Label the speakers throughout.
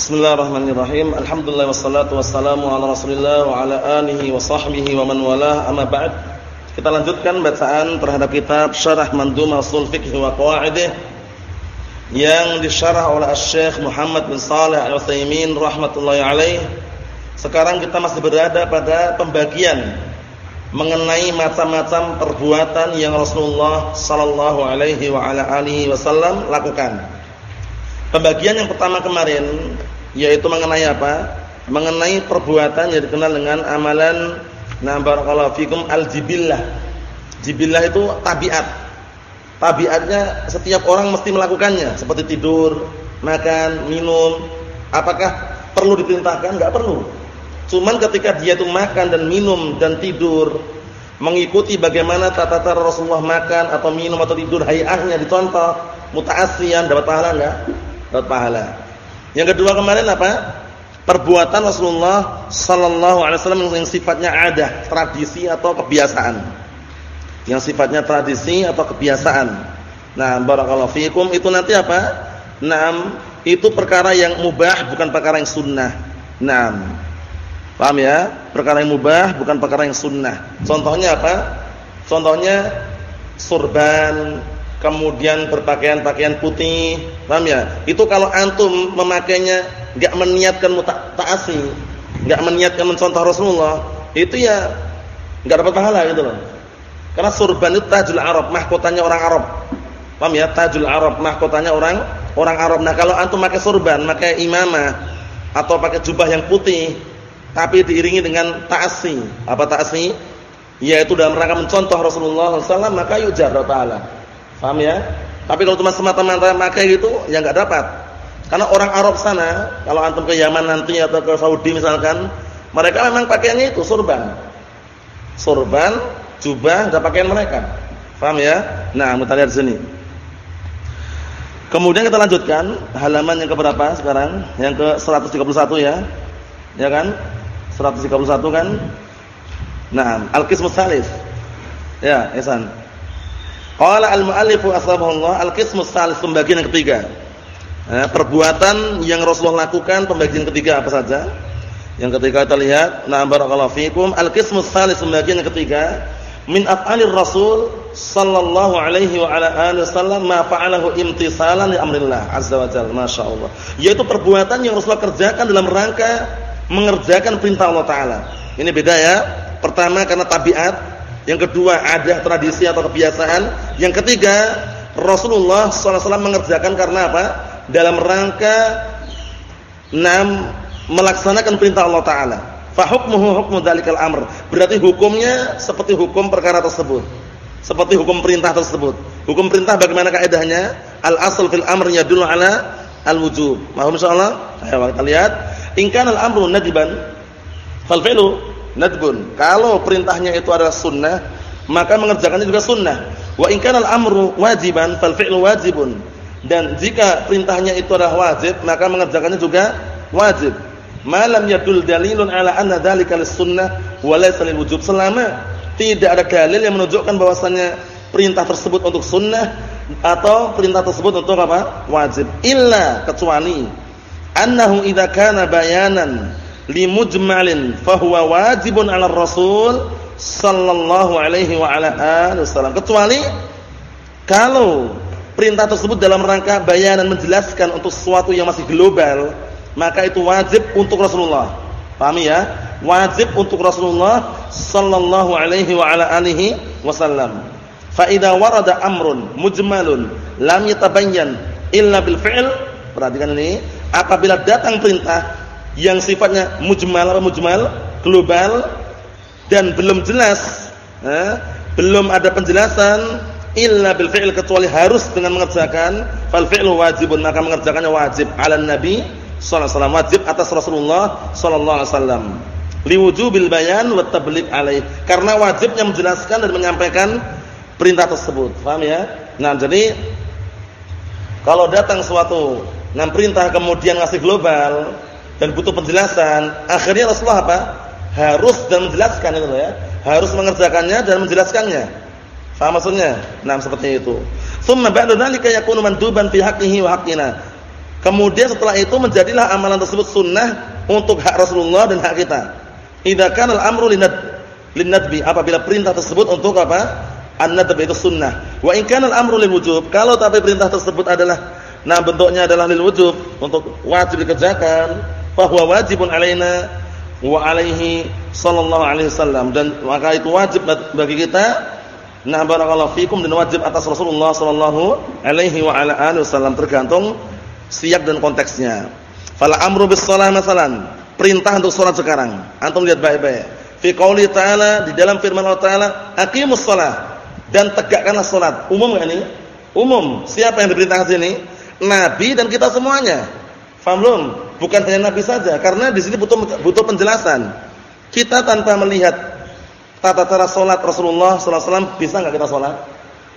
Speaker 1: Bismillahirrahmanirrahim. Alhamdulillah wassalatu wassalamu ala Rasulillah wa ala alihi wa sahbihi wa man walah. Amma ba'd. Kita lanjutkan bacaan terhadap kitab Syarah Mandhum Ushul Fiqh wa Qawaidih yang disyarah oleh Syekh Muhammad bin Shalih Al-Utsaimin rahimatullah alaih. Sekarang kita masih berada pada pembagian mengenai macam-macam perbuatan yang Rasulullah sallallahu alaihi wa ala alihi wasallam lakukan. Pembagian yang pertama kemarin yaitu mengenai apa? Mengenai perbuatan yang dikenal dengan amalan na barakallahu fikum al-jibillah. Jibillah itu tabiat. Tabiatnya setiap orang mesti melakukannya, seperti tidur, makan, minum. Apakah perlu diperintahkan? Enggak perlu. Cuman ketika dia itu makan dan minum dan tidur mengikuti bagaimana tata cara Rasulullah makan atau minum atau tidur hayahnya dicontoh muta'assiyan dapat pahala enggak? Dapat pahala. Yang kedua kemarin apa? Perbuatan Rasulullah sallallahu alaihi wasallam yang sifatnya ada, tradisi atau kebiasaan. Yang sifatnya tradisi atau kebiasaan. Nah, barakallahu fikum itu nanti apa? Naam, itu perkara yang mubah bukan perkara yang sunnah. Naam. Paham ya? Perkara yang mubah bukan perkara yang sunnah. Contohnya apa? Contohnya surban, kemudian berpakaian pakaian putih, paham ya? Itu kalau antum memakainya enggak meniatkan muta'assi, enggak meniatkan mencontoh Rasulullah, itu ya enggak dapat pahala gitu loh. Karena surban itu tajul Arab, mahkotanya orang Arab. Paham ya? Tajul Arab, mahkotanya orang orang Arab. Nah, kalau antum pakai surban, pakai imamah atau pakai jubah yang putih, tapi diiringi dengan ta'assi. Apa ta'assi? Yaitu dalam rangka mencontoh Rasulullah SAW, maka yujar ta'ala. Paham ya? Tapi kalau cuma semata-mata pakai gitu ya enggak dapat. Karena orang Arab sana, kalau antum ke Yaman nanti atau ke Saudi misalkan, mereka memang pakaiannya itu surban. Surban, jubah, enggak pakaian mereka. Paham ya? Nah, kita lihat sini. Kemudian kita lanjutkan halaman yang ke berapa sekarang? Yang ke 131 ya. Ya kan? 131 kan? Nah, al-qismus salis. Ya, Ihsan. Qala al-muallifu asbahullah al-qismus salis pembagian yang ketiga. Nah, perbuatan yang Rasulullah lakukan pembagian ketiga apa saja? Yang ketiga kita lihat, na barakallahu fikum, al-qismus salis pembagian yang ketiga min af'alir Rasul sallallahu alaihi wa ala alihi wasallam ma fa'alahu imtisalan li amrillah azza wa jalla masyaallah. Yaitu perbuatan yang Rasulullah kerjakan dalam rangka mengerjakan perintah Allah taala. Ini beda ya. Pertama karena tabiat yang kedua ada tradisi atau kebiasaan. Yang ketiga Rasulullah SAW mengerjakan karena apa? Dalam rangka enam melaksanakan perintah Allah Taala. Fahukmuhu hukmu dalikal amr. Berarti hukumnya seperti hukum perkara tersebut. Seperti hukum perintah tersebut. Hukum perintah bagaimana kaidahnya? Al asal fil amr yadullu ala al wujub. Mohon insyaallah. Ayo kita lihat. In kana al amru nadban fal fi'lu nadbun. Kalau perintahnya itu adalah sunnah, maka mengerjakannya juga sunnah. Wa in kana al-amru wajiban fal fi'lu wajibun. Dan jika perintahnya itu adalah wajib, maka mengerjakannya juga wajib. Malam yadul dalilun ala anna dzalika lis-sunnah wa laysa lil-wujub. Selama tidak ada dalil yang menunjukkan bahwasannya perintah tersebut untuk sunnah atau perintah tersebut untuk apa? wajib. Illa kecuali annahu idza kana bayanan limujmalin fahuwa wajibun 'ala Rasul sallallahu alaihi wa ala alihi wasallam. Kecuali kalau perintah tersebut dalam rangka bayanan menjelaskan untuk sesuatu yang masih global maka itu wajib untuk Rasulullah. Pahami ya? Wajib untuk Rasulullah sallallahu alaihi wa ala alihi wasallam. Fa idza warada amrun mujmalun lam yatabayyan illa bil fi'l. Perhatikan ini. Apabila datang perintah yang sifatnya mujmal apa mujmal global dan belum jelas eh, belum ada penjelasan illa bil fi'l kecuali harus dengan mengerjakan fal fi'lu wajibun maka mengerjakannya wajib. Ala nabi sallallahu alaihi wasallam wajib atas Rasulullah sallallahu alaihi wasallam. Liwujubil bayan wa tabligh alaih. Karena wajibnya menjelaskan dan menyampaikan perintah tersebut. Paham ya? Nah jadi kalau datang suatu nah perintah kemudian ngasih global dan butuh penjelasan. Akhirnya Rasulullah apa? Harus dan menjelaskan itu ya. Harus mengerjakannya dan menjelaskannya. Faham maksudnya? Nah, seperti itu. Tsumma ba'da dzalika yakunu manduban fi haqqihi wa haqqina. Kemudian setelah itu menjadilah amalan tersebut sunnah untuk hak Rasulullah dan hak kita. Idza kana al-amru linad linadbi apabila perintah tersebut untuk apa? An-nadb itu sunnah. Wa in kana al-amru lil wujub, kalau tapi perintah tersebut adalah nah bentuknya adalah lil wujub untuk wajib dikerjakan, fa huwa wajibun alaina wa alaihi sallallahu alaihi wasallam dan maka itu wajib bagi kita Nah barakallahu fikum dan wajib atas Rasulullah sallallahu alaihi wa ala alihi wasallam tergantung siap dan konteksnya. Fala amru bis shalah masalan, perintah untuk salat sekarang. Antum lihat baik-baik. Fi qouli ta'ala di dalam firman Allah Ta'ala, aqimus shalah dan tegakkanlah salat. Umum enggak ini? Umum. Siapa yang diperintahkan sini? Nabi dan kita semuanya. Faham belum? Bukan hanya Nabi saja, karena di sini butuh butuh penjelasan. Kita tanpa melihat tata cara salat Rasulullah sallallahu alaihi wasallam bisa enggak kita salat?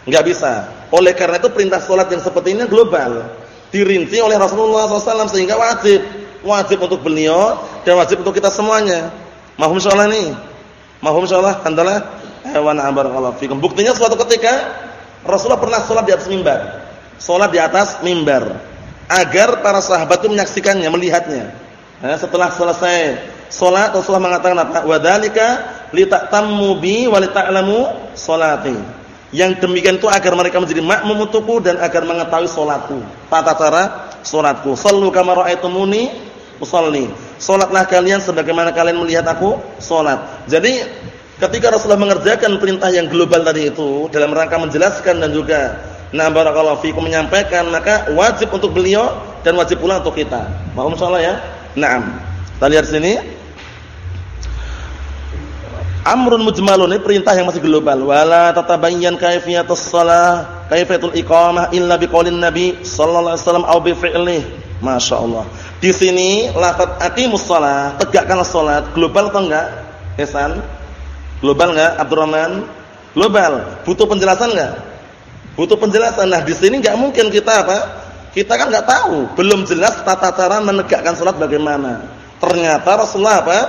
Speaker 1: Enggak bisa. Oleh karena itu perintah salat yang seperti ini global dirinci oleh Rasulullah SAW sehingga wajib wajib untuk beliau dan wajib untuk kita semuanya. Mahum sholat nih. Mahum sholat adalah hewan barakallahu fikum. Buktinya suatu ketika Rasulullah pernah sholat di atas mimbar. Sholat di atas mimbar agar para sahabat itu menyaksikannya, melihatnya. Nah, setelah selesai sholat Rasulullah mengatakan apa? Wadalika lita'tammu bi wa lita'lamu sholati. Yang demikian itu agar mereka menjadi makmum untukku dan agar mengetahui salatku. Tata cara salatku. Shallu kama raaitumuni usolli. Salatlah kalian sebagaimana kalian melihat aku salat. Jadi ketika Rasulullah mengerjakan perintah yang global tadi itu dalam rangka menjelaskan dan juga nah barakallahu fikum menyampaikan maka wajib untuk beliau dan wajib pula untuk kita. Mohon insyaallah ya. Naam. Kita lihat sini. Amrun mujmalun ini perintah yang masih global. Wala tatabayyan kaifiyatus shalah, kaifiyatul iqamah illa biqaulin Nabi sallallahu alaihi wasallam au bi fi'lihi. Masyaallah. Di sini lafaz aqimus shalah, tegakkanlah salat, global atau enggak? Ihsan? Global enggak Abdurrahman? Global. Butuh penjelasan enggak? Butuh penjelasan. Nah, di sini enggak mungkin kita apa? Kita kan enggak tahu, belum jelas tata cara menegakkan salat bagaimana. Ternyata Rasulullah apa?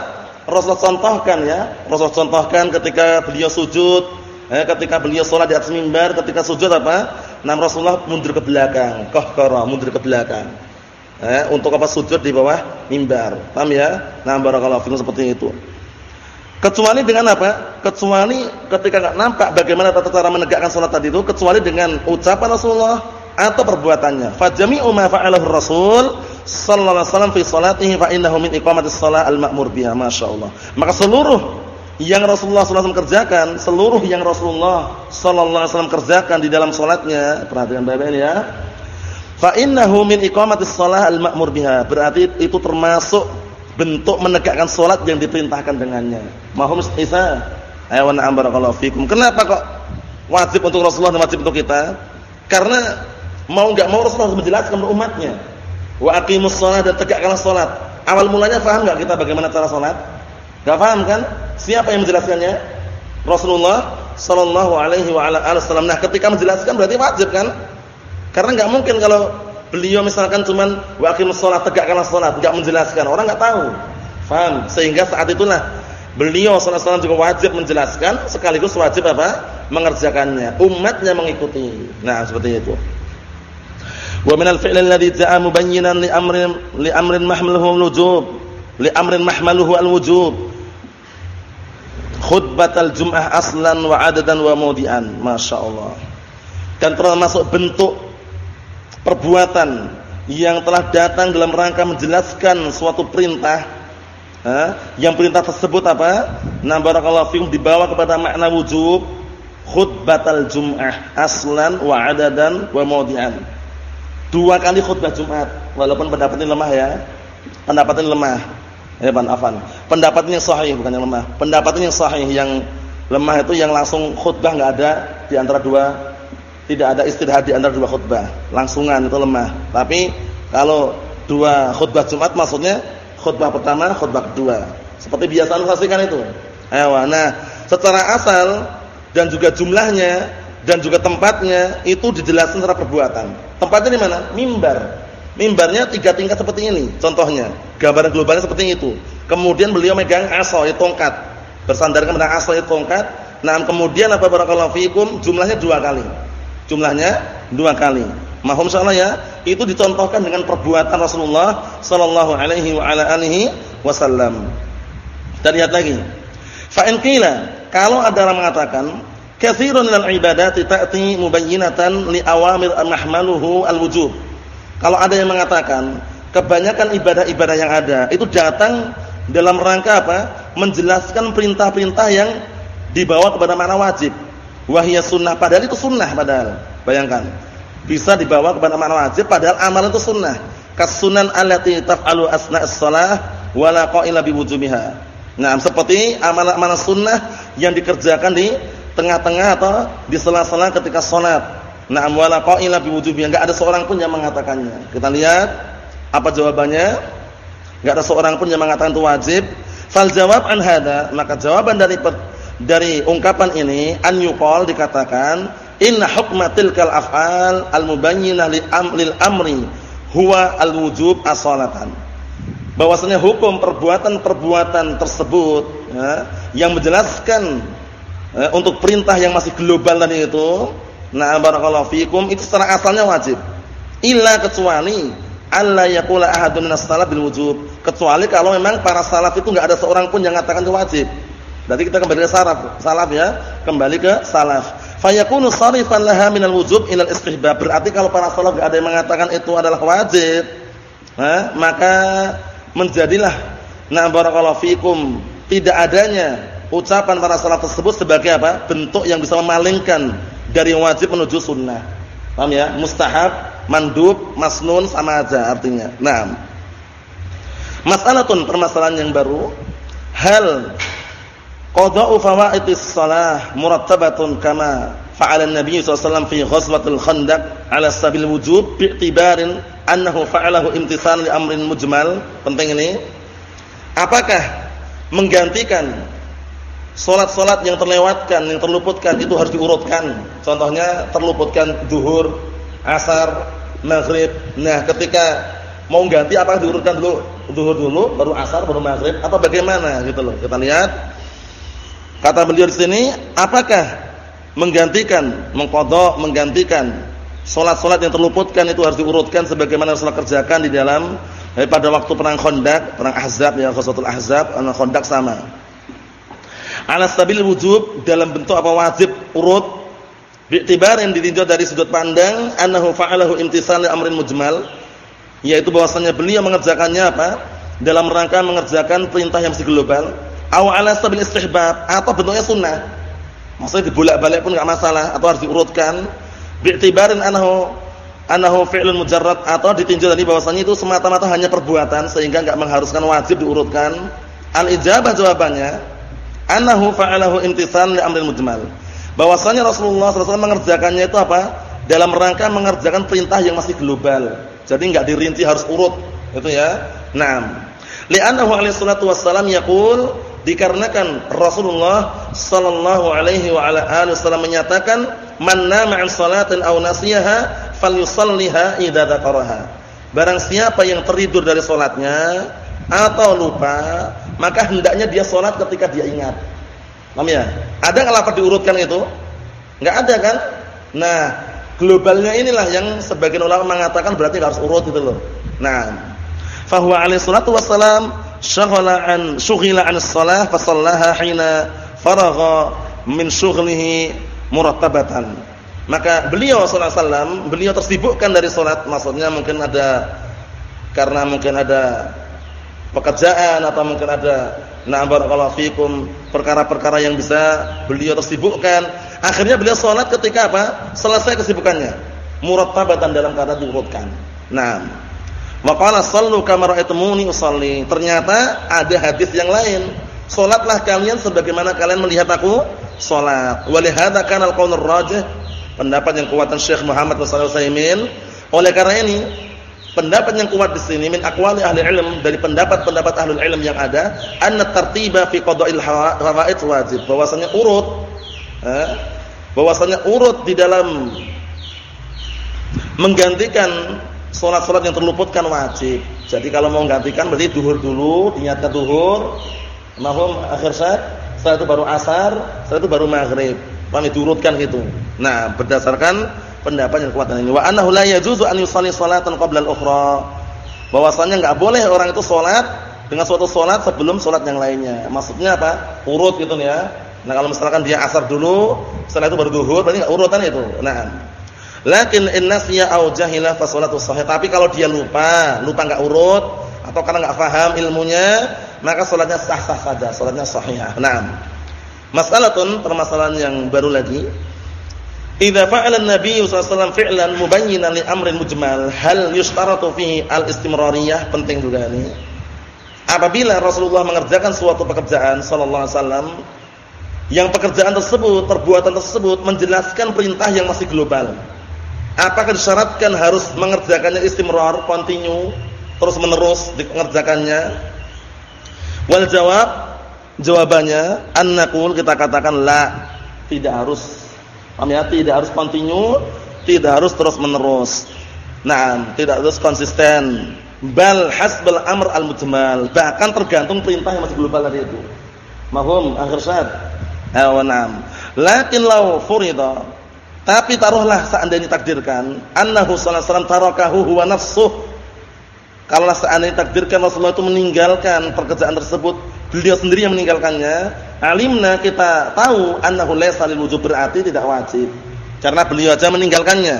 Speaker 1: Rasulullah contohkan ya, Rasulullah contohkan ketika beliau sujud, eh, ketika beliau sholat di atas mimbar, ketika sujud apa? Nam Rasulullah mundur ke belakang, kahkara mundur ke belakang. Eh, untuk apa sujud di bawah mimbar. Paham ya? Nah, barakallahu fikum seperti itu. Kecuali dengan apa? Kecuali ketika enggak nampak bagaimana tata cara menegakkan salat tadi itu, kecuali dengan ucapan Rasulullah atau perbuatannya. Fajami'u ma fa'alahu Rasul sallallahu alaihi wasallam fi salatihi fa innahu min iqamatis shalah al-ma'mur biha masyaallah. Maka seluruh yang Rasulullah wasallam kerjakan, seluruh yang Rasulullah wasallam kerjakan di dalam salatnya, perhatikan baik-baik ya. Fa innahu min iqamatis shalah al-ma'mur biha. Berarti itu termasuk bentuk menegakkan salat yang diperintahkan dengannya. Mahum Isa. Ayo wa barakallahu fikum. Kenapa kok wajib untuk Rasulullah dan wajib untuk kita? Karena mau enggak mau Rasulullah harus menjelaskan kepada umatnya. Wa aqimus shalah dan tegakkanlah salat. Awal mulanya paham enggak kita bagaimana cara salat? Enggak paham kan? Siapa yang menjelaskannya? Rasulullah sallallahu alaihi wa ala alihi wasallam. Nah, ketika menjelaskan berarti wajib kan? Karena enggak mungkin kalau beliau misalkan cuman wa aqimus shalah tegakkanlah salat, enggak menjelaskan, orang enggak tahu. Paham? Sehingga saat itulah beliau wasallam juga wajib menjelaskan sekaligus wajib apa? mengerjakannya. Umatnya mengikuti. Nah, seperti itu. Wa minal fi'l alladhi ja'a mubayyinan li amrin li amrin mahmaluhu al-wujub, li amrin mahmaluhu al-wujub. Khutbatul Jum'ah aslan wa adadan wa mawdi'an. Masyaallah. Dan termasuk bentuk perbuatan yang telah datang dalam rangka menjelaskan suatu perintah ha? yang perintah tersebut apa? Nah barakallahu fikum dibawa kepada makna wujub khutbatul Jum'ah aslan wa adadan wa mawdi'an dua kali khutbah Jumat walaupun pendapat ini lemah ya pendapat ini lemah ya Pan Afan pendapat ini yang sahih bukan yang lemah pendapat ini yang sahih yang lemah itu yang langsung khutbah nggak ada di antara dua tidak ada istirahat di antara dua khutbah langsungan itu lemah tapi kalau dua khutbah Jumat maksudnya khutbah pertama khutbah kedua seperti biasa anu saksikan itu ayo nah secara asal dan juga jumlahnya dan juga tempatnya itu dijelaskan secara perbuatan. Tempatnya di mana? Mimbar. Mimbarnya tiga tingkat seperti ini. Contohnya, gambaran globalnya seperti itu. Kemudian beliau megang asal, tongkat. Bersandarkan pada asal, tongkat. Nah, kemudian apa barakallahu fiikum? Jumlahnya dua kali. Jumlahnya dua kali. Mahum insyaallah ya. Itu dicontohkan dengan perbuatan Rasulullah sallallahu alaihi wa ala alihi wasallam. Kita lihat lagi. Fa in qila, kalau ada orang mengatakan katsirun minal ibadati ta'ti mubayyinatan li awamir mahmaluhu al-wujub. Kalau ada yang mengatakan kebanyakan ibadah-ibadah yang ada itu datang dalam rangka apa? Menjelaskan perintah-perintah yang dibawa kepada makna wajib. Wahia sunnah padahal itu sunnah padahal. Bayangkan bisa dibawa kepada makna wajib padahal amalan itu sunnah. Kasunan allati taf'alu asna'is shalah wala qa'ila biwujubiha. Nah, seperti amalan-amalan sunnah yang dikerjakan di tengah-tengah atau di sela-sela ketika salat. Nah, wala qa'ila biwujubiha. Enggak ada seorang pun yang mengatakannya. Kita lihat apa jawabannya? Enggak ada seorang pun yang mengatakan itu wajib. Fal jawab an hada, maka jawaban dari dari ungkapan ini an yuqal dikatakan Inna hukma tilkal af'al al-mubayyinah lil amri huwa al-wujub as-salatan. Bahwasanya hukum perbuatan-perbuatan tersebut ya, yang menjelaskan ya, untuk perintah yang masih global tadi itu, nah barakallahu fikum itu secara asalnya wajib. Illa kecuali alla yaqula ahadun minas bil wujub. Kecuali kalau memang para salaf itu enggak ada seorang pun yang mengatakan itu wajib. Berarti kita kembali ke salaf, salaf ya, kembali ke salaf fayakunu sarifan laha minal wujub ilal istihbab. Berarti kalau para salaf enggak ada yang mengatakan itu adalah wajib, nah, maka menjadilah na barakallahu fikum tidak adanya ucapan para salaf tersebut sebagai apa? bentuk yang bisa memalingkan dari wajib menuju sunnah. Paham ya? Mustahab, mandub, masnun sama aja artinya. Nah, masalah permasalahan yang baru. Hal Qada'u fawaitis shalah murattabatun kama fa'ala an-nabiy sallallahu fi ghazwatil khandaq 'ala sabil wujub bi'tibarin annahu fa'alahu imtithalan li amrin mujmal. Penting ini. Apakah menggantikan salat-salat yang terlewatkan, yang terluputkan itu harus diurutkan. Contohnya terluputkan zuhur, asar, maghrib. Nah, ketika mau ganti apakah diurutkan dulu zuhur dulu, baru asar, baru maghrib atau bagaimana gitu loh. Kita lihat Kata beliau di sini, apakah menggantikan, mengkodok, menggantikan solat-solat yang terluputkan itu harus diurutkan sebagaimana Rasulullah kerjakan di dalam eh, pada waktu perang Khandaq, perang Ahzab ya, Ghazwatul Ahzab, perang Khandaq sama. Ala stabil wujub dalam bentuk apa wajib urut yang ditinjau dari sudut pandang annahu fa'alahu imtithal li amrin mujmal yaitu bahwasanya beliau mengerjakannya apa? dalam rangka mengerjakan perintah yang masih global aw ala sabil istihbab atau bentuknya sunnah. Maksudnya dibolak-balik pun enggak masalah atau harus diurutkan bi'tibarin anahu anahu fi'lun mujarrad atau ditinjau tadi bahwasanya itu semata-mata hanya perbuatan sehingga enggak mengharuskan wajib diurutkan. Al-ijabah jawabannya anahu fa'alahu imtithan li amrin mujmal. Bahwasanya Rasulullah SAW mengerjakannya itu apa? Dalam rangka mengerjakan perintah yang masih global. Jadi enggak dirinci harus urut, itu ya. Naam. Li'annahu alaihi salatu wassalam yaqul dikarenakan Rasulullah sallallahu alaihi wa ala alihi wasallam menyatakan man nama an salatin aw nasiyaha falyusalliha idza dzakaraha. Barang siapa yang tertidur dari salatnya atau lupa maka hendaknya dia salat ketika dia ingat. Paham ya? Ada enggak lafaz diurutkan itu? Enggak ada kan? Nah globalnya inilah yang sebagian ulama mengatakan berarti harus urut itu loh. Nah fa huwa alaihi salatu wassalam syaghala an syughila an shalah fa sallaha hina faragha min syughlihi murattabatan maka beliau sallallahu alaihi wasallam beliau tersibukkan dari salat. Maksudnya mungkin ada karena mungkin ada pekerjaan atau mungkin ada na'am barakallahu fikum perkara-perkara yang bisa beliau tersibukkan. Akhirnya beliau salat ketika apa? Selesai kesibukannya. Murattabatan dalam kata diurutkan. Nah Wa qala sallu kama ra'aytumuni usalli. Ternyata ada hadis yang lain. Salatlah kalian sebagaimana kalian melihat aku salat. Wa li hadza kana al-qaul rajih pendapat yang kuatan Syekh Muhammad bin Utsaimin. Oleh karena ini, pendapat yang kuat di sini min aqwali ahli ilm dari pendapat-pendapat ahli ilm yang ada, anna tartiba fi qada'il hawaid wajib. Bahwasanya urut bahwasanya urut di dalam menggantikan Sholat-sholat yang terluputkan wajib. Jadi kalau mau gantikan berarti duhur dulu, dinyatakan duhur. Mahum akhir saat, setelah itu baru asar, setelah itu baru maghrib. Kami diurutkan gitu. Nah, berdasarkan pendapat yang kuat ini. Wa annahu la yajuzu an yusalli salatan qabla al-ukhra. Bahwasanya enggak boleh orang itu salat dengan suatu salat sebelum salat yang lainnya. Maksudnya apa? Urut gitu ya. Nah, kalau misalkan dia asar dulu, setelah itu baru zuhur, berarti enggak urutan itu. Nah. Lakin in nasiya aw jahila fa salatu sahih. Tapi kalau dia lupa, lupa enggak urut atau karena enggak paham ilmunya, maka salatnya sah-sah saja, salatnya sahih. Nah. Masalatun permasalahan yang baru lagi Idza fa'ala an-nabiy sallallahu alaihi wasallam fi'lan mubayyinan li amrin mujmal, hal yushtaratu fihi al-istimrariyah? Penting juga ini. Apabila Rasulullah mengerjakan suatu pekerjaan sallallahu alaihi yang pekerjaan tersebut, perbuatan tersebut menjelaskan perintah yang masih global. Apakah disyaratkan harus mengerjakannya istimrar, continue, terus menerus dikerjakannya? Wal jawab, jawabannya an-naqul kita katakan la, tidak harus Paham ya? Tidak harus continue, tidak harus terus-menerus. Nah, tidak harus konsisten. Bal hasbal amr al-mujmal, bahkan tergantung perintah yang masih global tadi itu. Mahum akhir syad. Ayo na'am. Lakin law furida tapi taruhlah seandainya takdirkan annahu sallallahu alaihi wasallam tarakahu huwa nafsuh. Kalau seandainya takdirkan Rasulullah itu meninggalkan pekerjaan tersebut, beliau sendiri yang meninggalkannya, alimna kita tahu annahu laysa lil wujub berarti tidak wajib. Karena beliau aja meninggalkannya.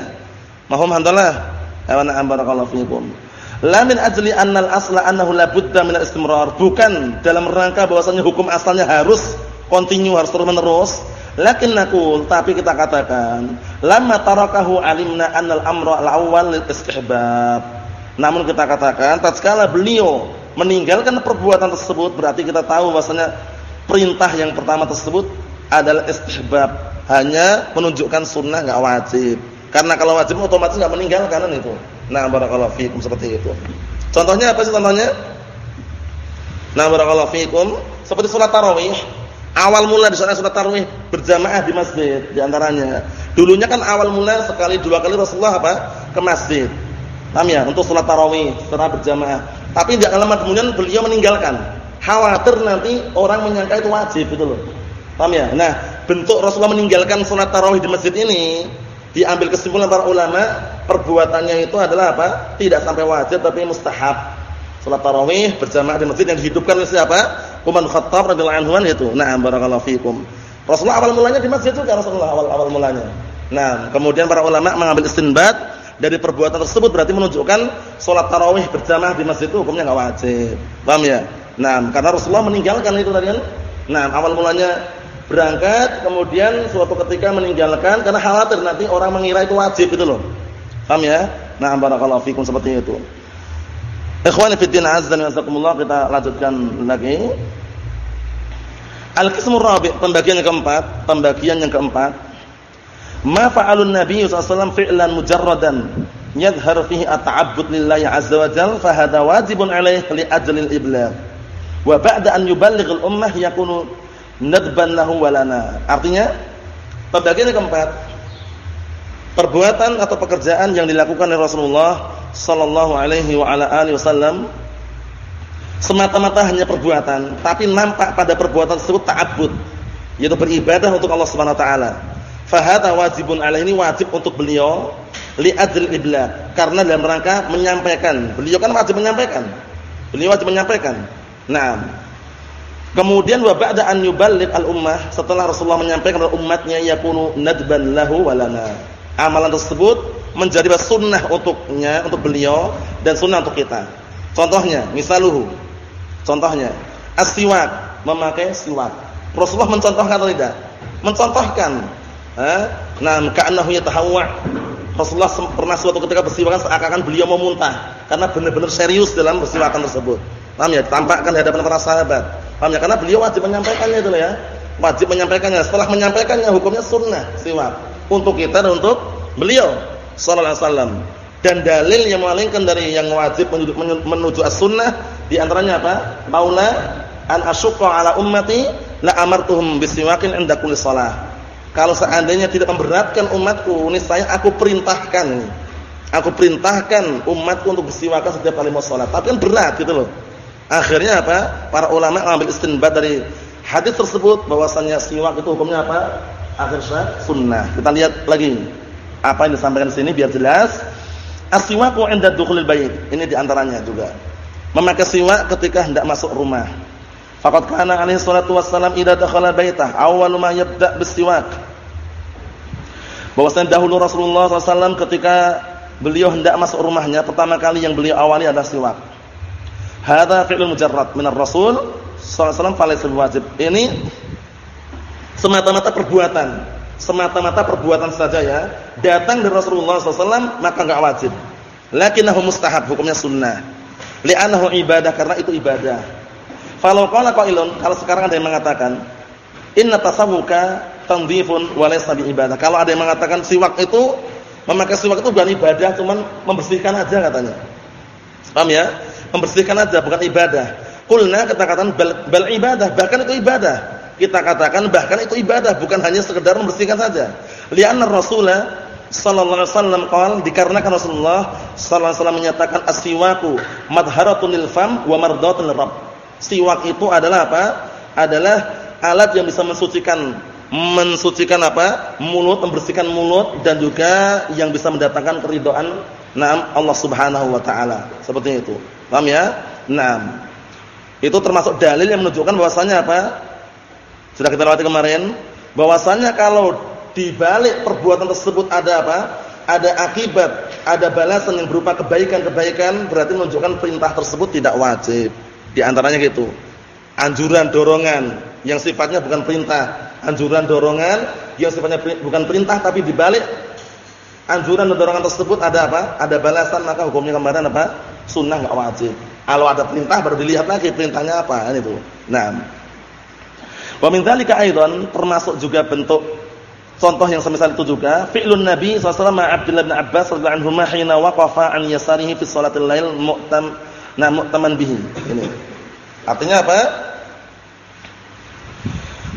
Speaker 1: Mahum handalah. Awana barakallahu fiikum. La min ajli annal asla annahu la min istimrar. Bukan dalam rangka bahwasanya hukum asalnya harus continue harus terus menerus. Lakin nakul tapi kita katakan lamma tarakahu alimna annal amra al-awwal lil istihbab. Namun kita katakan tatkala beliau meninggalkan perbuatan tersebut berarti kita tahu bahwasanya perintah yang pertama tersebut adalah istihbab, hanya menunjukkan sunnah enggak wajib. Karena kalau wajib otomatis enggak meninggalkan kan itu. Nah, barakallahu fiikum seperti itu. Contohnya apa sih contohnya? Nah, barakallahu fiikum seperti salat tarawih. Awal mula di sana salat tarawih berjamaah di masjid di antaranya. Dulunya kan awal mula sekali dua kali Rasulullah apa? ke masjid. Paham ya? Untuk salat tarawih secara berjamaah. Tapi tidak lama kemudian beliau meninggalkan khawatir nanti orang menyangka itu wajib gitu loh. Paham ya? Nah, bentuk Rasulullah meninggalkan salat tarawih di masjid ini diambil kesimpulan para ulama, perbuatannya itu adalah apa? Tidak sampai wajib tapi mustahab. Salat tarawih berjamaah di masjid yang dihidupkan oleh siapa? Umar Khattab radhiyallahu anhu itu. Nah, barakallahu fikum. Rasulullah awal mulanya di masjid juga Rasulullah awal awal mulanya. Nah, kemudian para ulama mengambil istinbat dari perbuatan tersebut berarti menunjukkan salat tarawih berjamaah di masjid itu hukumnya enggak wajib. Paham ya? Nah, karena Rasulullah meninggalkan itu tadi kan. Nah, awal mulanya berangkat, kemudian suatu ketika meninggalkan karena khawatir nanti orang mengira itu wajib itu loh. Paham ya? Nah, barakallahu fikum seperti itu. Ikhwani fi din azza wa jazakumullah kita lanjutkan lagi. Al-qismur rabi' pembagian yang keempat, pembagian yang keempat. Ma fa'alun Nabi sallallahu alaihi fi'lan mujarradan yadhhar fihi at-ta'abbud lillahi azza wa jalla fa hadha wajibun alaihi li ajlil iblagh wa ba'da an yuballighul ummah yakunu nadban lahu walana. Artinya pembagian yang keempat perbuatan atau pekerjaan yang dilakukan oleh Rasulullah sallallahu alaihi wa ala alihi wasallam semata-mata hanya perbuatan, tapi nampak pada perbuatan tersebut ta'abbud, yaitu beribadah untuk Allah Subhanahu wa taala. Fahada wajibun alaihi ini wajib untuk beliau li ajril iblaq, karena dalam rangka menyampaikan. Beliau kan wajib menyampaikan. Beliau wajib menyampaikan. Nah, kemudian wa ba'da an yuballigh al-ummah, setelah Rasulullah menyampaikan kepada umatnya yakunu nadban lahu walana. Amalan tersebut menjadi sunnah untuknya, untuk beliau dan sunnah untuk kita. Contohnya, misaluhu. Contohnya, as-siwak, memakai siwak. Rasulullah mencontohkan atau tidak? Mencontohkan. Eh? Nah, ka'annahu yatahawwa. Rasulullah pernah suatu ketika bersiwakan seakan-akan beliau mau muntah karena benar-benar serius dalam bersiwakan tersebut. Paham ya? Tampakkan di hadapan para sahabat. Paham ya? Karena beliau wajib menyampaikannya itu ya. Wajib menyampaikannya. Setelah menyampaikannya hukumnya sunnah siwak untuk kita dan untuk beliau sallallahu alaihi wasallam. Dan dalil yang memalingkan dari yang wajib menuju, menuju as-sunnah di antaranya apa? Maula an asyqa ala ummati la amartuhum bisiwakin inda kulli shalah. Kalau seandainya tidak memberatkan umatku, niscaya aku perintahkan aku perintahkan umatku untuk bersiwakan setiap kali mau salat. Tapi kan berat gitu loh. Akhirnya apa? Para ulama mengambil istinbat dari hadis tersebut bahwasanya siwak itu hukumnya apa? Akhirnya sunnah. Kita lihat lagi. Apa yang disampaikan di sini biar jelas. Aswaku 'inda dukhulil bait. Ini di antaranya juga. Memakai siwak ketika hendak masuk rumah. Faqad kana alaihi salatu wassalam idza dakhala baitah awwalu ma yabda' bis-siwak. Bahwasanya dahulu Rasulullah SAW ketika beliau hendak masuk rumahnya, pertama kali yang beliau awali adalah siwak. Hadza fi'lul mujarrad minar Rasul sallallahu alaihi wasallam wajib. Ini semata-mata perbuatan, semata-mata perbuatan saja ya. Datang dari Rasulullah SAW maka enggak wajib. Lakinnahu mustahab, hukumnya sunnah. Li'annahu ibadah karena itu ibadah. Falau qala qailun, kalau sekarang ada yang mengatakan, inna tasawwuka tanzifun wa laysa ibadah. Kalau ada yang mengatakan siwak itu memakai siwak itu bukan ibadah, cuman membersihkan aja katanya. Paham ya? Membersihkan aja bukan ibadah. Qulna kata-katakan bal, bal ibadah, bahkan itu ibadah. Kita katakan bahkan itu ibadah, bukan hanya sekedar membersihkan saja. Li'anna Rasulullah sallallahu alaihi wasallam dikarenakan Rasulullah sallallahu alaihi wasallam menyatakan as-siwaku madharatun lil fam wa mardatun lirabb Siwak itu adalah apa? Adalah alat yang bisa mensucikan mensucikan apa? mulut, membersihkan mulut dan juga yang bisa mendatangkan keridhaan Naam Allah Subhanahu wa taala. Seperti itu. Paham ya? Naam. Itu termasuk dalil yang menunjukkan bahwasanya apa? Sudah kita lewati kemarin, bahwasanya kalau di balik perbuatan tersebut ada apa? Ada akibat, ada balasan yang berupa kebaikan-kebaikan, berarti menunjukkan perintah tersebut tidak wajib. Di antaranya gitu. Anjuran dorongan yang sifatnya bukan perintah. Anjuran dorongan yang sifatnya bukan perintah tapi dibalik anjuran dan dorongan tersebut ada apa? Ada balasan maka hukumnya kemarin apa? Sunnah enggak wajib. Kalau ada perintah baru dilihat lagi perintahnya apa kan itu. Nah. Wa min dzalika aidan termasuk juga bentuk contoh yang semisal itu juga fi'lun Nabi sallallahu alaihi Abdullah bin Abbas radhiyallahu anhu hina waqafa an yasarihi fi shalatil lail mu'tam Nah, mu'taman bihi. Ini. Artinya apa?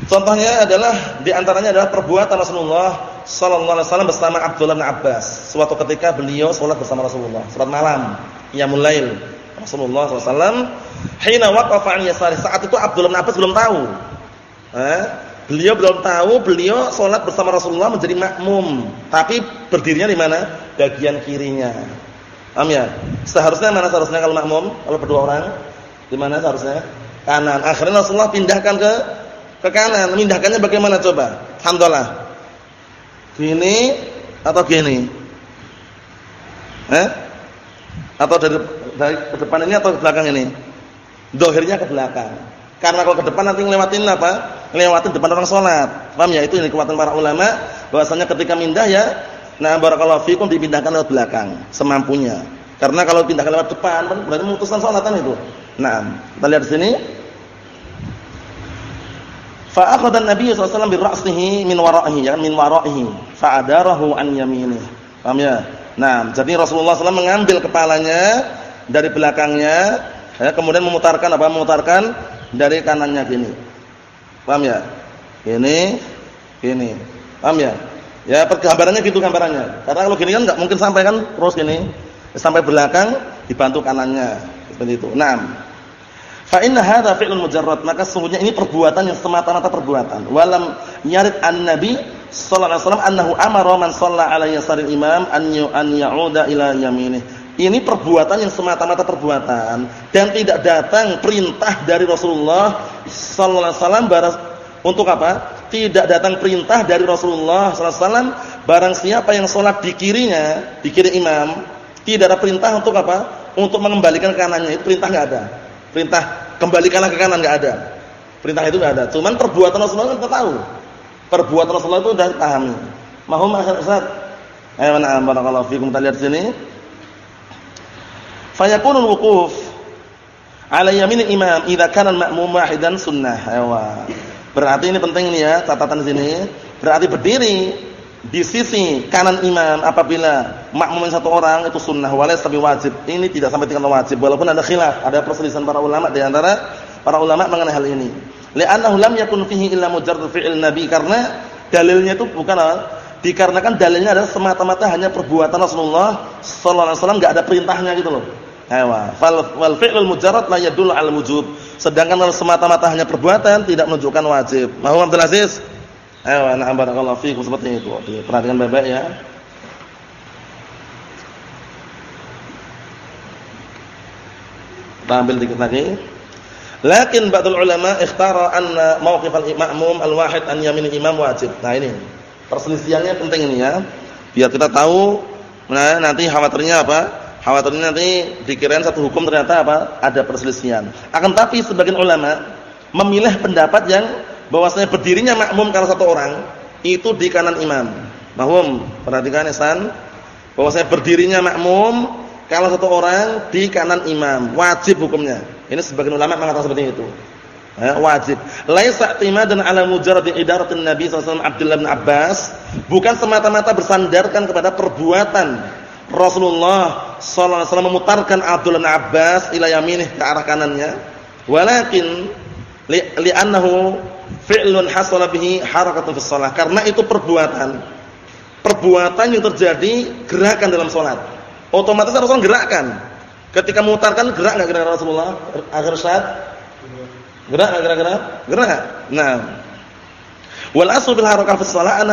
Speaker 1: Contohnya adalah di antaranya adalah perbuatan Rasulullah sallallahu alaihi wasallam bersama Abdullah bin Abbas. Suatu ketika beliau salat bersama Rasulullah, salat malam, qiyamul lail. Rasulullah sallallahu alaihi wasallam hina waqafa an yasari. Saat itu Abdullah bin Abbas belum tahu. Eh? Beliau belum tahu beliau salat bersama Rasulullah menjadi makmum, tapi berdirinya di mana? Bagian kirinya. Paham ya? Seharusnya mana seharusnya kalau makmum? Kalau berdua orang? Di mana seharusnya? Kanan. Akhirnya Rasulullah pindahkan ke ke kanan. Pindahkannya bagaimana coba? Alhamdulillah. Gini atau gini? Eh? Atau dari, dari ke depan ini atau ke belakang ini? Dohirnya ke belakang. Karena kalau ke depan nanti ngelewatin apa? Ngelewatin depan orang sholat. Paham ya? Itu ini kekuatan para ulama. Bahwasanya ketika mindah ya Nah, barakallahu fikum dipindahkan lewat belakang semampunya. Karena kalau pindahkan lewat depan kan berarti memutuskan salatan itu. Nah, kita lihat di sini. Fa akhadha an-nabiy sallallahu min wara'ihi, ya min wara'ihi, fa adarahu an yaminihi. Paham ya? Nah, jadi Rasulullah SAW mengambil kepalanya dari belakangnya, ya, kemudian memutarkan apa? Memutarkan dari kanannya gini. Paham ya? Ini, ini. Paham ya? Ya, pergambarannya gitu gambarannya. Karena kalau gini kan enggak mungkin sampai kan terus gini. Sampai belakang dibantu kanannya. Seperti itu. Naam. Fa inna hadza fi'lun mujarrad, maka sesungguhnya ini perbuatan yang semata-mata perbuatan. Walam nyarid an-nabi sallallahu alaihi wasallam annahu amara man shalla ala yasaril imam an an ya'uda ila yaminih. Ini perbuatan yang semata-mata perbuatan dan tidak datang perintah dari Rasulullah sallallahu alaihi wasallam untuk apa? tidak datang perintah dari Rasulullah SAW barang siapa yang sholat di kirinya di kiri imam tidak ada perintah untuk apa? Untuk mengembalikan ke kanannya. Itu perintah nggak ada. Perintah kembalikanlah ke kanan nggak ada. Perintah itu nggak ada. Cuman perbuatan Rasulullah kita tahu. Perbuatan Rasulullah itu sudah pahami mahum Ustaz? Ayo na'am barakallahu fikum. Kita lihat sini fayakunul wuquf ala yamin imam idza kana al-ma'mum wahidan sunnah ayo Berarti ini penting nih ya, catatan sini. Berarti berdiri di sisi kanan imam apabila makmumin satu orang itu sunnah walas tapi wajib. Ini tidak sampai tingkat wajib walaupun ada khilaf, ada perselisihan para ulama di antara para ulama mengenai hal ini. Li'annahu lam yakun fihi illa mujarrad fi'il nabi karena dalilnya itu bukan? Dikarenakan dalilnya adalah semata-mata hanya perbuatan Rasulullah sallallahu alaihi wasallam enggak ada perintahnya gitu loh. Ewa. Fal wal fi'lul mujarrad la yadullu al wujub. Sedangkan kalau semata-mata hanya perbuatan tidak menunjukkan wajib. Mau Abdul Aziz? Ewa, na'am barakallahu fiikum seperti itu. Perhatikan baik-baik ya. Kita ambil dikit lagi. Lakin ba'dul ulama ikhtara anna mawqif al-ma'mum al-wahid an yamin imam wajib. Nah ini. Perselisihannya penting ini ya. Biar kita tahu nah nanti khawatirnya apa? Khawatirnya nanti dikirain satu hukum ternyata apa? Ada perselisihan. Akan tapi sebagian ulama memilih pendapat yang bahwasanya berdirinya makmum kalau satu orang itu di kanan imam. Mahum, perhatikan Ihsan. Bahwasanya berdirinya makmum kalau satu orang di kanan imam, wajib hukumnya. Ini sebagian ulama mengatakan seperti itu. Ya, wajib. Laisa dan ala mujarrad idaratin Nabi sallallahu Abdullah bin Abbas, bukan semata-mata bersandarkan kepada perbuatan Rasulullah sallallahu alaihi memutarkan Abdullah bin Abbas ila yaminih ke arah kanannya, walakin li'annahu fi'lun hasala bihi harakatun fi shalah. Karena itu perbuatan. Perbuatan yang terjadi gerakan dalam salat. Otomatis Rasulullah gerakkan. Ketika memutarkan gerak enggak kira-kira Rasulullah agar saat gerak enggak kira-kira? Gerak. Nah, Wal aslu bil harakah fi shalah.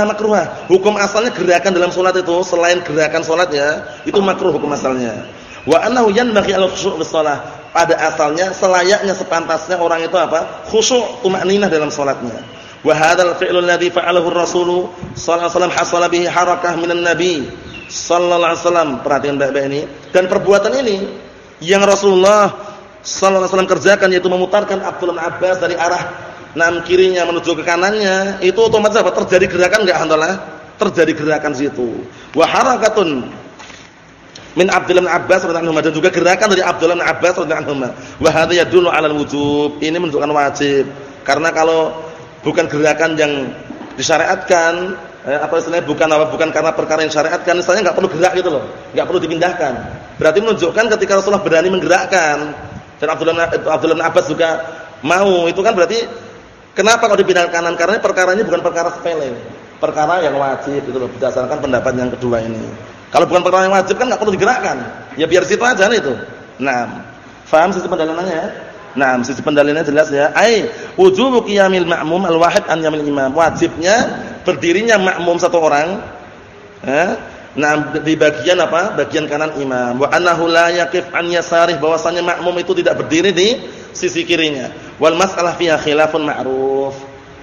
Speaker 1: Hukum asalnya gerakan dalam salat itu selain gerakan salat ya, itu makruh hukum asalnya. Wa annahu yanbaghi al-khusyu' fi shalah. Pada asalnya selayaknya sepantasnya orang itu apa? Khusyuk, tumaninah dalam salatnya. Wa hadzal fi'lu alladhi fa'alahu ar-rasul sallallahu alaihi wasallam hasala bihi harakah minan nabi sallallahu alaihi wasallam. Perhatikan baik-baik ini. Dan perbuatan ini yang Rasulullah sallallahu alaihi wasallam kerjakan yaitu memutarkan Abdullah Abbas dari arah enam kirinya menuju ke kanannya, itu otomatis apa? Terjadi gerakan enggak handalah? Terjadi gerakan situ. Wa harakatun min Abdullah bin Abbas radhiyallahu anhu dan juga gerakan dari Abdullah bin Abbas radhiyallahu anhu. Wa hadza yadullu 'ala al-wujub. Ini menunjukkan wajib. Karena kalau bukan gerakan yang disyariatkan eh, apa istilahnya bukan apa bukan karena perkara yang syariatkan misalnya enggak perlu gerak gitu loh enggak perlu dipindahkan berarti menunjukkan ketika Rasulullah berani menggerakkan dan Abdullah bin Abbas juga mau itu kan berarti kenapa kalau dipindahkan kanan karena perkaranya bukan perkara sepele perkara yang wajib itu berdasarkan pendapat yang kedua ini kalau bukan perkara yang wajib kan enggak perlu digerakkan ya biar situ aja itu nah paham sisi pendalanannya Nah, sisi pendalinnya jelas ya. Ai wujubu qiyamil ma'mum al-wahid an yamil imam. Wajibnya berdirinya makmum satu orang eh, nah di bagian apa? Bagian kanan imam. Wa annahu la yaqif an yasarih bahwasanya makmum itu tidak berdiri di sisi kirinya. Wal mas'alah fiha khilafun ma'ruf.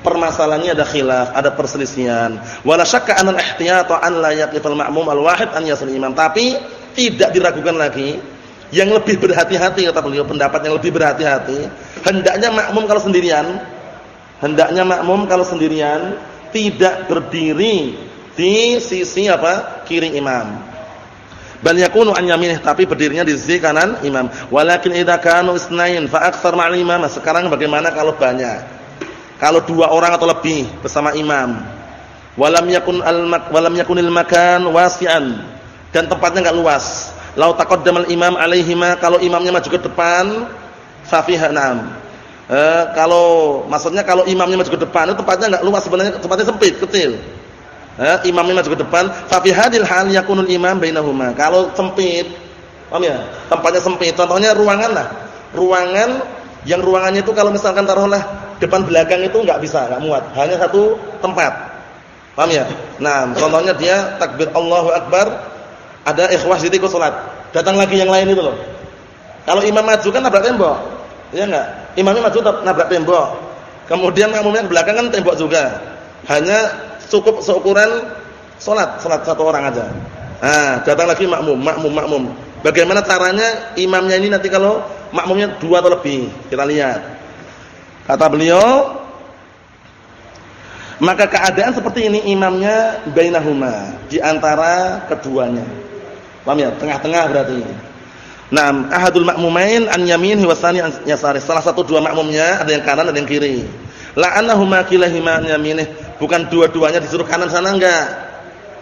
Speaker 1: Permasalahannya ada khilaf, ada perselisihan. Wala syakka anal ihtiyata an la yaqif al-ma'mum al-wahid an yasal imam. Tapi tidak diragukan lagi yang lebih berhati-hati kata beliau pendapat yang lebih berhati-hati hendaknya makmum kalau sendirian hendaknya makmum kalau sendirian tidak berdiri di sisi apa kiri imam bal yakunu an yaminih tapi berdirinya di sisi kanan imam. Walakin idza kanu isnain fa aktsar ma'al imam. Sekarang bagaimana kalau banyak? Kalau dua orang atau lebih bersama imam. Walam yakun al walam yakunil makan wasi'an. Dan tempatnya enggak luas. Lau taqaddamal imam alaihima kalau imamnya maju ke depan fafiha na'am. Eh, kalau maksudnya kalau imamnya maju ke depan itu tempatnya enggak luas sebenarnya tempatnya sempit, kecil. Eh, imamnya maju ke depan fa fi hadil hal yakunul imam bainahuma. Kalau sempit, paham ya? Tempatnya sempit. Contohnya ruangan lah. Ruangan yang ruangannya itu kalau misalkan taruhlah depan belakang itu enggak bisa, enggak muat. Hanya satu tempat. Paham ya? Nah, contohnya dia takbir Allahu akbar ada ikhwah situ salat. Datang lagi yang lain itu loh. Kalau imam maju kan nabrak tembok. Iya enggak? Imamnya maju nabrak tembok. Kemudian makmumnya di belakang kan tembok juga. Hanya cukup seukuran salat, salat satu orang aja. Nah, datang lagi makmum, makmum, makmum. Bagaimana caranya imamnya ini nanti kalau makmumnya dua atau lebih? Kita lihat. Kata beliau, maka keadaan seperti ini imamnya bainahuma, di antara keduanya. Paham ya? Tengah-tengah berarti. Nah, ahadul makmumain an yamin wa tsani an yasari. Salah satu dua makmumnya ada yang kanan ada yang kiri. La'annahuma kilahima an yaminih. Bukan dua-duanya disuruh kanan sana enggak.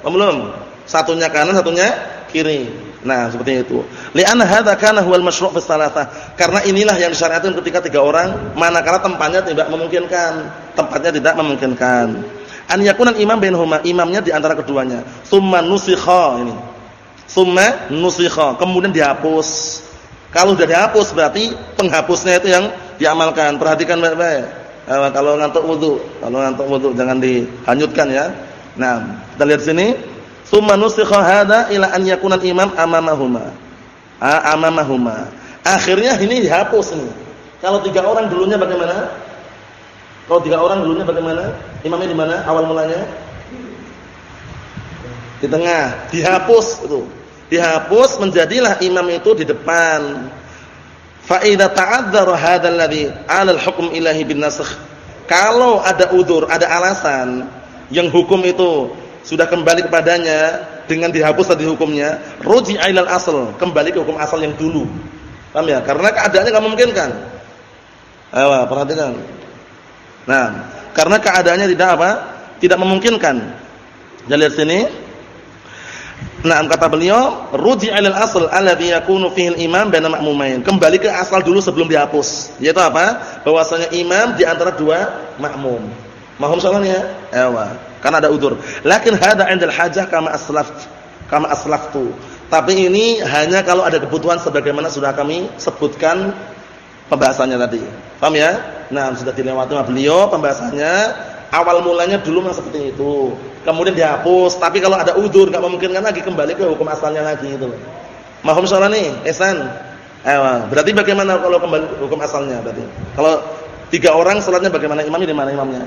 Speaker 1: Belum? Satunya kanan, satunya kiri. Nah, seperti itu. Li'anna hadza kana huwal masyru' fi. Karena inilah yang disyariatkan ketika tiga orang manakala tempatnya tidak memungkinkan. Tempatnya tidak memungkinkan. An yakuna imam bainahuma, imamnya di antara keduanya. Tsumma nusikha ini Summa nusikha, kemudian dihapus. Kalau sudah dihapus berarti penghapusnya itu yang diamalkan. Perhatikan baik-baik. Eh, kalau ngantuk wudu, kalau ngantuk wudu jangan dihanyutkan ya. Nah, kita lihat sini. Summa nusikha hadza ila an yakuna al-imam amamahuma. Ah, amamahuma. Akhirnya ini dihapus ini. Kalau tiga orang dulunya bagaimana? Kalau tiga orang dulunya bagaimana? Imamnya di mana? Awal mulanya? Di tengah. Dihapus itu. Dihapus menjadilah imam itu di depan. Fa idza ta'adzara hadzal ladzi 'ala al-hukm ilahi bin nasakh. Kalau ada udur, ada alasan yang hukum itu sudah kembali kepadanya dengan dihapus tadi hukumnya, ruji ilal asal, kembali ke hukum asal yang dulu. Paham ya? Karena keadaannya enggak memungkinkan. Ayo, perhatikan. Nah, karena keadaannya tidak apa? Tidak memungkinkan. Jadi lihat sini. Nah, kata beliau, ruji ilal asal alladhi yakunu fihi al-imam baina ma'mumain. Kembali ke asal dulu sebelum dihapus. Yaitu apa? Bahwasanya imam di antara dua makmum. Mahum soalnya? Ewa. Karena ada udur. Lakin hada 'indal hajah kama aslaf kama aslaftu. Tapi ini hanya kalau ada kebutuhan sebagaimana sudah kami sebutkan pembahasannya tadi. Paham ya? Nah, sudah dilewati beliau pembahasannya. Awal mulanya dulu memang seperti itu. Kemudian dihapus, tapi kalau ada udur enggak memungkinkan lagi kembali ke hukum asalnya lagi itu. Mahum soalnya nih, Ihsan. Ewa. Berarti bagaimana kalau kembali hukum asalnya berarti? Kalau tiga orang salatnya bagaimana? Imamnya di mana imamnya?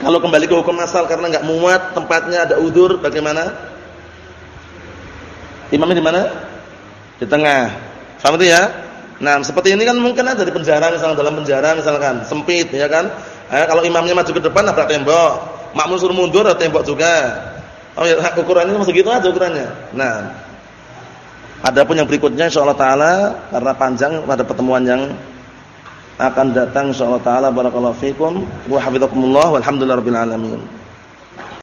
Speaker 1: Kalau kembali ke hukum asal karena enggak muat tempatnya ada udur bagaimana? Imamnya di mana? Di tengah. Paham itu ya? Nah, seperti ini kan mungkin ada di penjara misalnya dalam penjara misalkan sempit ya kan? Eh, kalau imamnya maju ke depan nabrak tembok, makmum suruh mundur ada tembok juga. Oh ya, ukurannya masih gitu aja ukurannya. Nah, adapun yang berikutnya insyaallah taala karena panjang pada pertemuan yang akan datang insyaallah taala barakallahu fikum wa hafizakumullah walhamdulillahirabbil alamin.